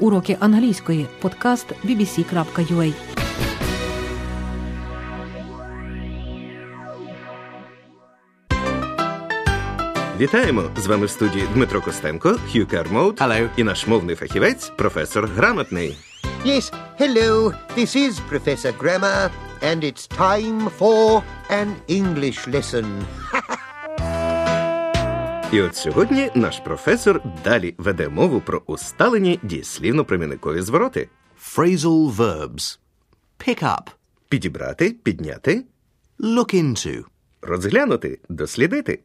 Уроки англійської. Подкаст bbc.ua Вітаємо! З вами в студії Дмитро Костенко, Хью Кермоут Hello. і наш мовний фахівець, професор Грамотний. Yes, hello. This is Professor Grammar, and it's time for an English lesson. І от сьогодні наш професор далі веде мову про усталені дієслівно-примінникові звороти. Phrasal verbs. Pick up. Підібрати, підняти, Look into. розглянути, дослідити.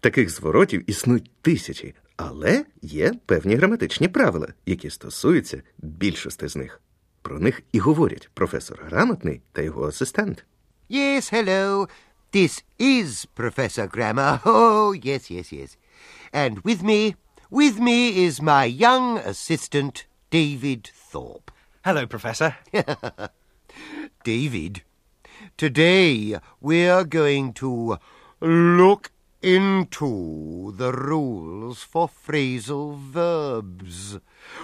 Таких зворотів існують тисячі, але є певні граматичні правила, які стосуються більшості з них. Про них і говорять професор Грамотний та його асистент. Yes, hello. This is Professor Grammar. Oh, yes, yes, yes. And with me, with me is my young assistant, David Thorpe. Hello, Professor. David, today we're going to look into the rules for phrasal verbs.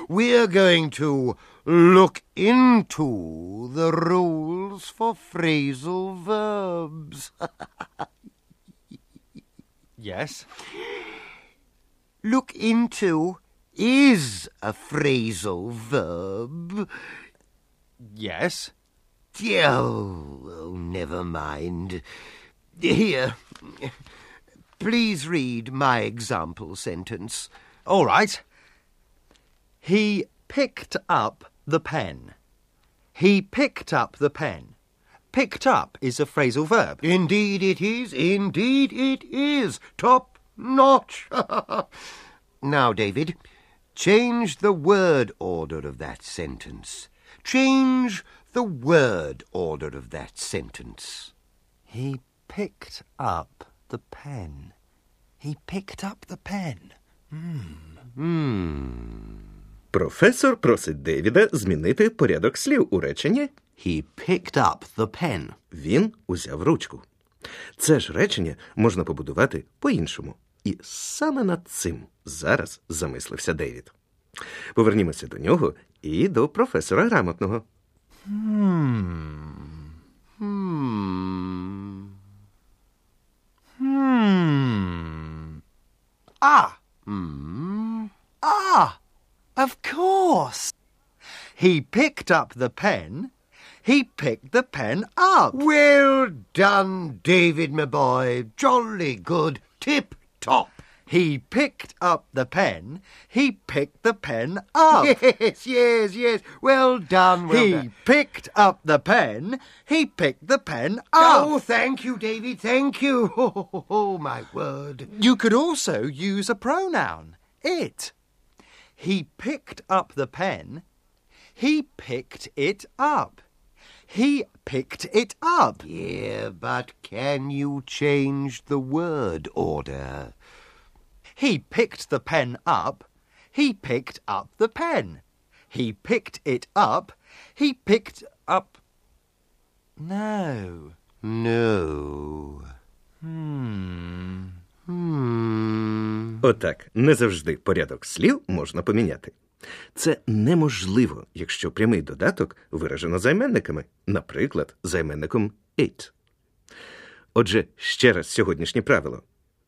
We're going to look into the rules for phrasal verbs. yes. look into is a phrasal verb. Yes. Oh, oh, never mind. Here, please read my example sentence. All right. He picked up the pen. He picked up the pen. Picked up is a phrasal verb. Indeed it is, indeed it is. Top notch. now, David, change the word order of that sentence. Change the word order of that sentence. He picked up the pen. He picked up the pen. Професор просить Девіда змінити порядок слів у реченні He picked up the pen. Він узяв ручку. Це ж речення можна побудувати по-іншому. І саме над цим зараз замислився Девід. Повернімося до нього і до професора грамотного. Ah. Hmm. Ah. Of course. He picked up the pen. He picked the pen up. Well done, David, my boy. Jolly good. Tip top. He picked up the pen. He picked the pen up. Yes, yes, yes. Well done, well he done. picked up the pen. He picked the pen up. Oh, thank you, David. Thank you. Oh, oh, my word. You could also use a pronoun, it. He picked up the pen. He picked it up. He picked it up. Yeah, but can you change the word order? He picked the pen up. He picked up the pen. He picked it up. He picked up. No. No. Hmm. Hmm. Отак, не завжди порядок слів можна поміняти. Це неможливо, якщо прямий додаток виражено займенниками, наприклад, займенником it. Отже, ще раз сьогоднішнє правило.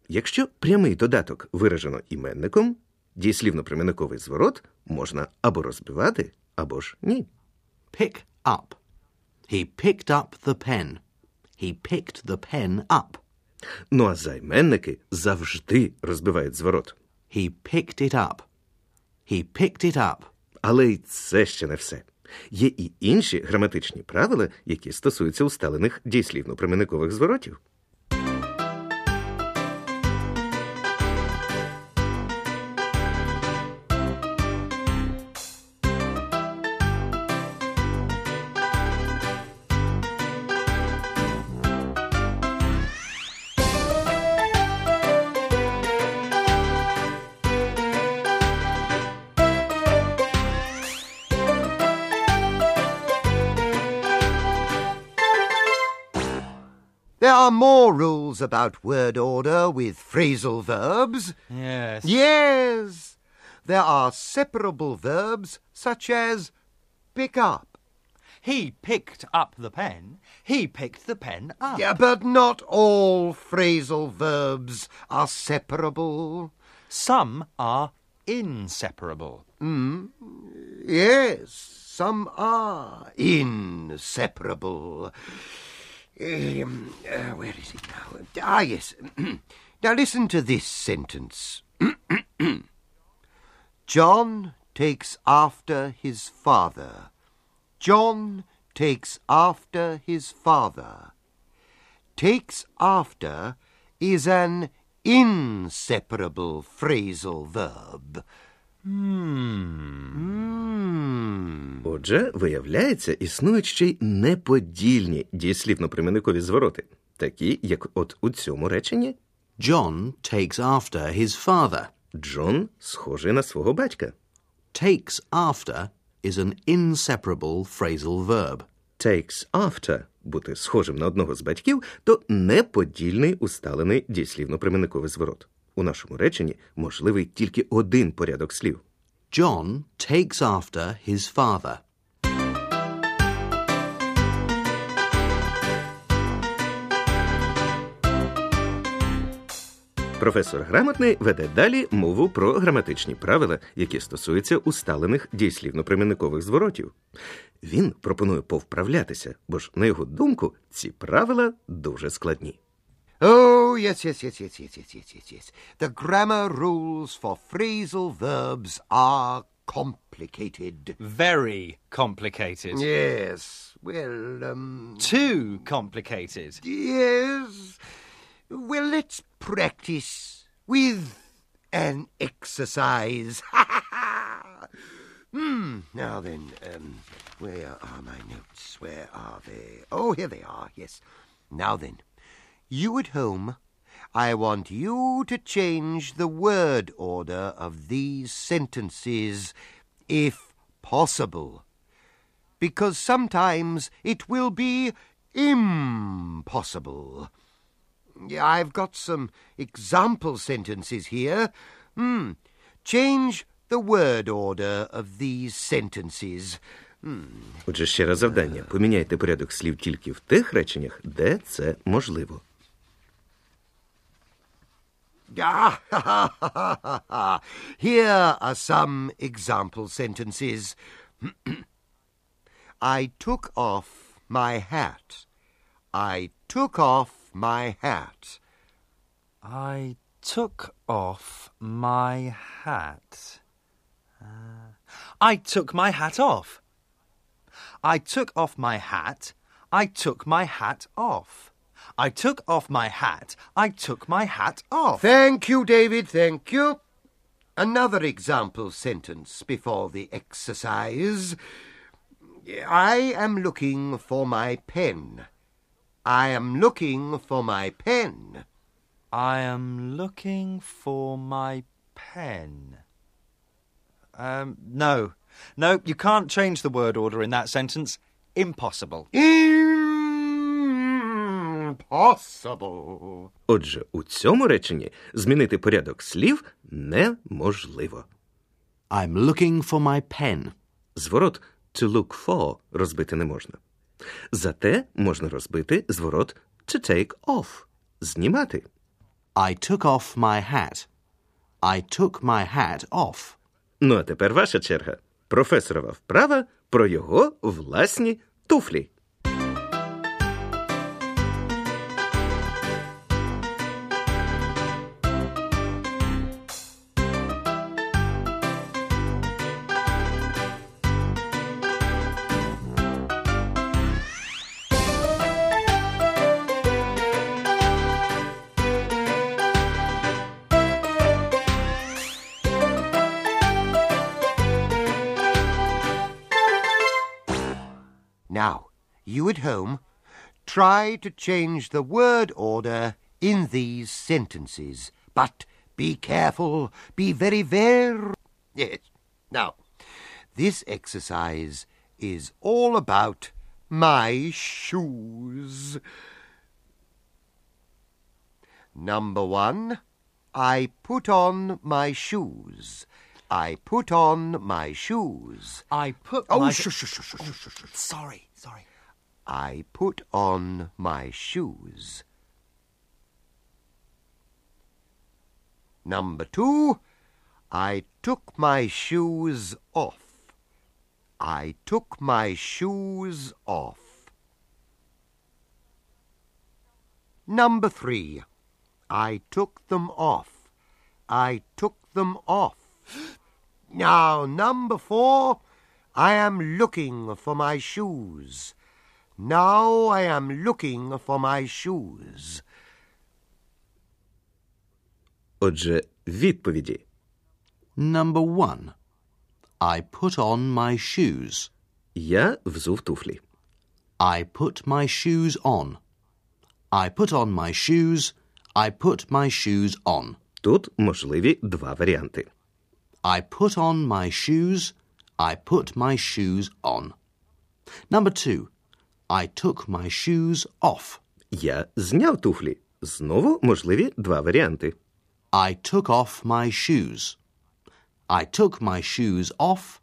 Якщо прямий додаток виражено іменником, дієслівно-примінниковий зворот можна або розбивати, або ж ні. Pick up. He picked up the pen. He picked the pen up. Ну а займенники завжди розбивають зворот. He picked it up. He picked it up. Але й це ще не все. Є і інші граматичні правила, які стосуються усталених дієслівно-примінникових зворотів. There are more rules about word order with phrasal verbs. Yes. Yes. there are separable verbs such as pick up. He picked up the pen. He picked the pen up. Yeah, but not all phrasal verbs are separable. Some are inseparable. Mm. Yes, some are inseparable. Um, uh, where is it now? Ah, yes. now listen to this sentence. John takes after his father. John takes after his father. Takes after is an inseparable phrasal verb. Hmm. Отже, виявляється, існують ще й неподільні дієслівно-применникові звороти, такі, як от у цьому реченні John takes after his father. Джон схожий на свого батька. Takes after is an inseparable phrasal verb. Takes after бути схожим на одного з батьків, то неподільний усталений дієслівно-применниковий зворот. У нашому реченні можливий тільки один порядок слів. John takes after his father. Професор грамотний веде далі мову про граматичні правила, які стосуються усталених дієслівно-применникових зворотів. Він пропонує повправлятися, бо ж, на його думку, ці правила дуже складні. Oh, yes, yes, yes, yes, yes, yes, yes, yes, yes. The grammar rules for phrasal verbs are complicated. Very complicated. Yes, well, um, Too complicated. yes. Well, let's practice with an exercise. Ha ha! Hmm, now then, um, where are my notes? Where are they? Oh, here they are, yes. Now then, you at home, I want you to change the word order of these sentences, if possible because sometimes it will be impossible. Yeah, I've got some example sentences here. Hmm. Change the word order of these sentences. Отже, ще раз завдання: поміняйте порядок слів тільки в тих реченнях, де це можливо. Ah, Here are some example sentences. I took off my hat. I took off my hat. I took off my hat. Uh, I took my hat off. I took off my hat. I took my hat off. I took off my hat. I took my hat off. Thank you, David, thank you. Another example sentence before the exercise. I am looking for my pen. I am looking for my pen. I am looking for my pen. Um, no. No, you can't change the word order in that sentence. Impossible. Impossible. Отже, у цьому реченні змінити порядок слів неможливо. I'm looking for my pen. Зворот to look for розбити не можна. Зате можна розбити зворот to take off знімати. I took off my hat. I took my hat off. Ну а тепер ваша черга. Професорова вправа про його власні туфлі. Now, you at home, try to change the word order in these sentences. But be careful. Be very, very. Yes. Now, this exercise is all about my shoes. Number one, I put on my shoes. I put on my shoes. I put Oh, my... shush, shush, shush, shush, shush, shush. Sorry, sorry. I put on my shoes. Number two, I took my shoes off. I took my shoes off. Number three, I took them off. I took them off. Now, number four, I am looking for my shoes. Now I am looking for my shoes. Отже, відповіді. Number one. I put on my shoes. Я взув туфлі. I put my shoes on. I put on my shoes. I put my shoes on. Тут можливі два варіанти. I put on my shoes. I put my shoes on. Number two. I took my shoes off. Я зняв туфлі. Знову можливі два варіанти. I took off my shoes. I took my shoes off.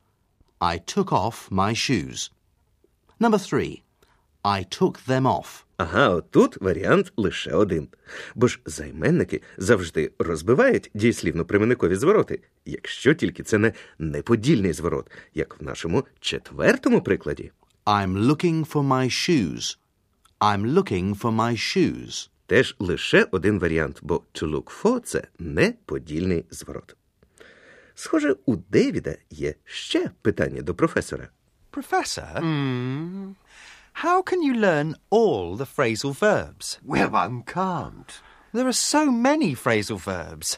I took off my shoes. Number three. I took them off. Ага, от тут варіант лише один. Бо ж займенники завжди розбивають дієслівно-применникові звороти, якщо тільки це не неподільний зворот, як в нашому четвертому прикладі. I'm looking for my shoes. I'm looking for my shoes. Теж лише один варіант, бо to look for – це неподільний зворот. Схоже, у Девіда є ще питання до професора. Professor? How can you learn all the phrasal verbs? Well, one can't. There are so many phrasal verbs.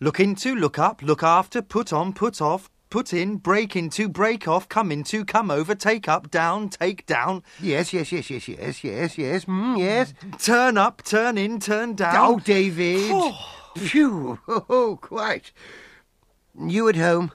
Look into, look up, look after, put on, put off, put in, break into, break off, come into, come over, take up, down, take down, Yes, yes, yes, yes, yes, yes, yes, mm, yes. turn up, turn in, turn down. Oh, David. Phew. Oh, quite. You at home?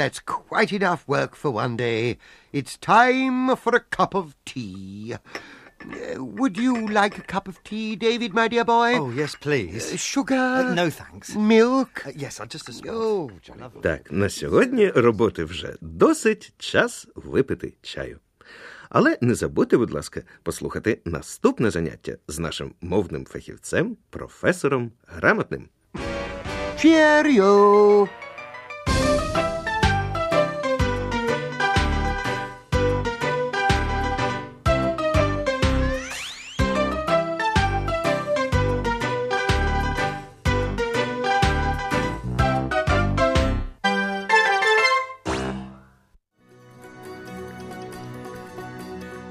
That's quite enough work for one day. It's time for a cup of tea. Uh, would you like a cup of tea, David, my dear boy? Oh, yes, please. Uh, Sugar? Uh, no, thanks. Milk? Uh, yes, I just a small. Oh. Так, на сьогодні роботи вже досить, час випити чаю. Але не забудьте, будь ласка, послухати наступне заняття з нашим мовним фахівцем, професором грамотним. Cheerio!